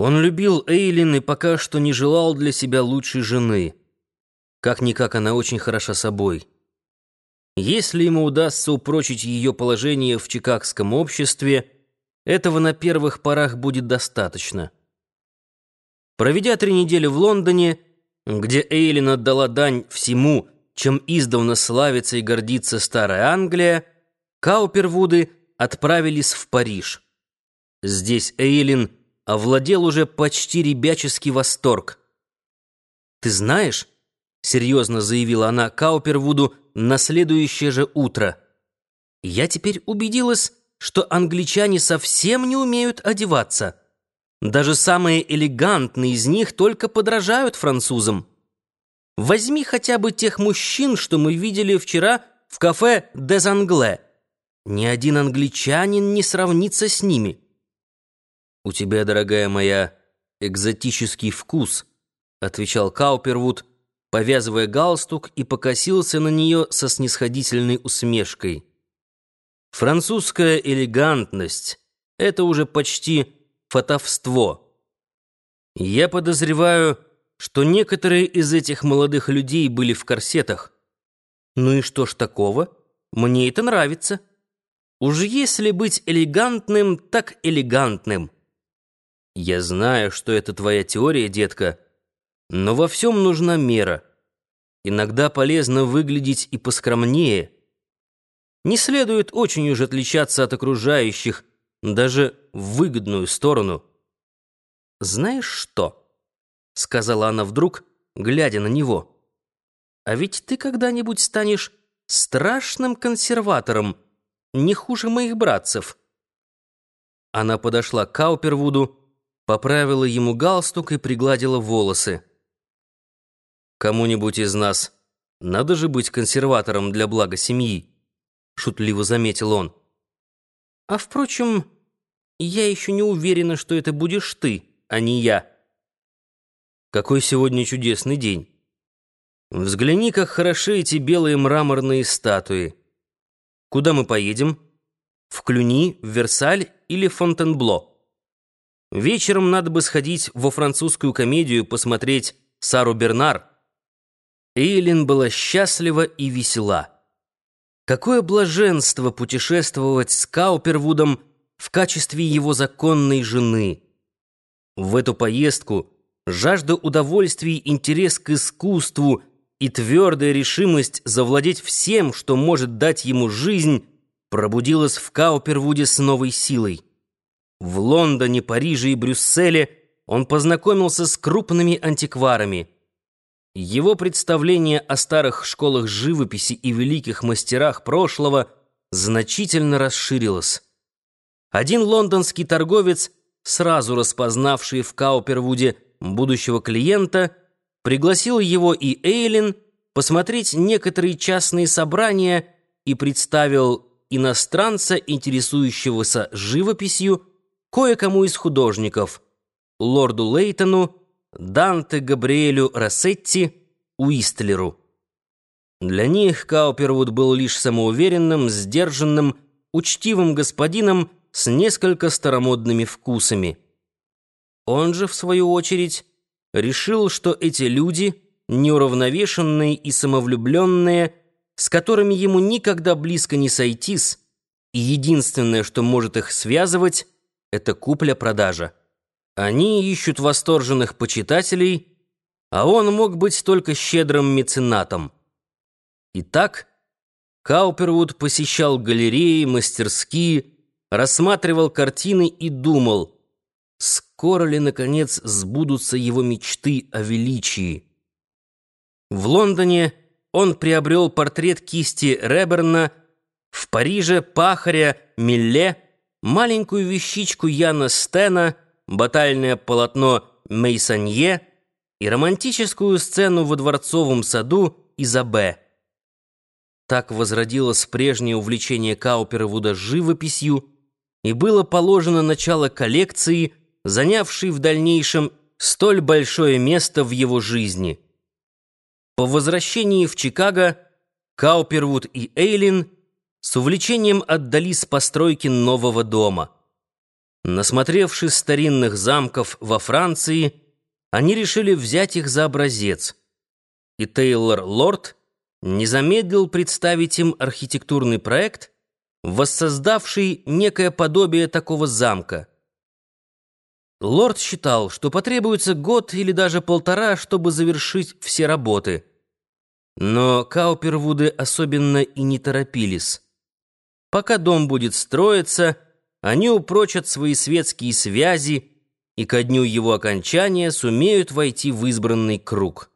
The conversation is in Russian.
Он любил Эйлин и пока что не желал для себя лучшей жены. Как-никак она очень хороша собой. Если ему удастся упрочить ее положение в чикагском обществе, этого на первых порах будет достаточно. Проведя три недели в Лондоне, где Эйлин отдала дань всему, чем издавна славится и гордится Старая Англия, Каупервуды отправились в Париж. Здесь Эйлин овладел уже почти ребяческий восторг. «Ты знаешь», — серьезно заявила она Каупервуду на следующее же утро, «я теперь убедилась, что англичане совсем не умеют одеваться. Даже самые элегантные из них только подражают французам. Возьми хотя бы тех мужчин, что мы видели вчера в кафе «Дез Англе». Ни один англичанин не сравнится с ними». «У тебя, дорогая моя, экзотический вкус», — отвечал Каупервуд, повязывая галстук и покосился на нее со снисходительной усмешкой. «Французская элегантность — это уже почти фатовство. Я подозреваю, что некоторые из этих молодых людей были в корсетах. Ну и что ж такого? Мне это нравится. Уж если быть элегантным, так элегантным». Я знаю, что это твоя теория, детка, но во всем нужна мера. Иногда полезно выглядеть и поскромнее. Не следует очень уж отличаться от окружающих, даже в выгодную сторону. «Знаешь что?» — сказала она вдруг, глядя на него. «А ведь ты когда-нибудь станешь страшным консерватором, не хуже моих братцев». Она подошла к Каупервуду, поправила ему галстук и пригладила волосы. «Кому-нибудь из нас надо же быть консерватором для блага семьи», — шутливо заметил он. «А впрочем, я еще не уверена, что это будешь ты, а не я». «Какой сегодня чудесный день! Взгляни, как хороши эти белые мраморные статуи. Куда мы поедем? В Клюни, в Версаль или Фонтенбло?» Вечером надо бы сходить во французскую комедию посмотреть Сару Бернар. Эйлин была счастлива и весела. Какое блаженство путешествовать с Каупервудом в качестве его законной жены. В эту поездку жажда удовольствий, интерес к искусству и твердая решимость завладеть всем, что может дать ему жизнь, пробудилась в Каупервуде с новой силой. В Лондоне, Париже и Брюсселе он познакомился с крупными антикварами. Его представление о старых школах живописи и великих мастерах прошлого значительно расширилось. Один лондонский торговец, сразу распознавший в Каупервуде будущего клиента, пригласил его и Эйлин посмотреть некоторые частные собрания и представил иностранца, интересующегося живописью, кое-кому из художников, лорду Лейтону, Данте Габриэлю Рассетти, Уистлеру. Для них Каупервуд был лишь самоуверенным, сдержанным, учтивым господином с несколько старомодными вкусами. Он же, в свою очередь, решил, что эти люди, неуравновешенные и самовлюбленные, с которыми ему никогда близко не сойтись, и единственное, что может их связывать — это купля-продажа. Они ищут восторженных почитателей, а он мог быть только щедрым меценатом. Итак, Каупервуд посещал галереи, мастерские, рассматривал картины и думал, скоро ли, наконец, сбудутся его мечты о величии. В Лондоне он приобрел портрет кисти Реберна, в Париже пахаря Милле, маленькую вещичку Яна Стена, батальное полотно Мейсанье и романтическую сцену во дворцовом саду Изабе. Так возродилось прежнее увлечение Каупервуда живописью, и было положено начало коллекции, занявшей в дальнейшем столь большое место в его жизни. По возвращении в Чикаго Каупервуд и Эйлин – с увлечением отдались постройке нового дома – Насмотревшись старинных замков во Франции, они решили взять их за образец. И Тейлор Лорд не замедлил представить им архитектурный проект, воссоздавший некое подобие такого замка. Лорд считал, что потребуется год или даже полтора, чтобы завершить все работы. Но Каупервуды особенно и не торопились. Пока дом будет строиться, они упрочат свои светские связи и ко дню его окончания сумеют войти в избранный круг.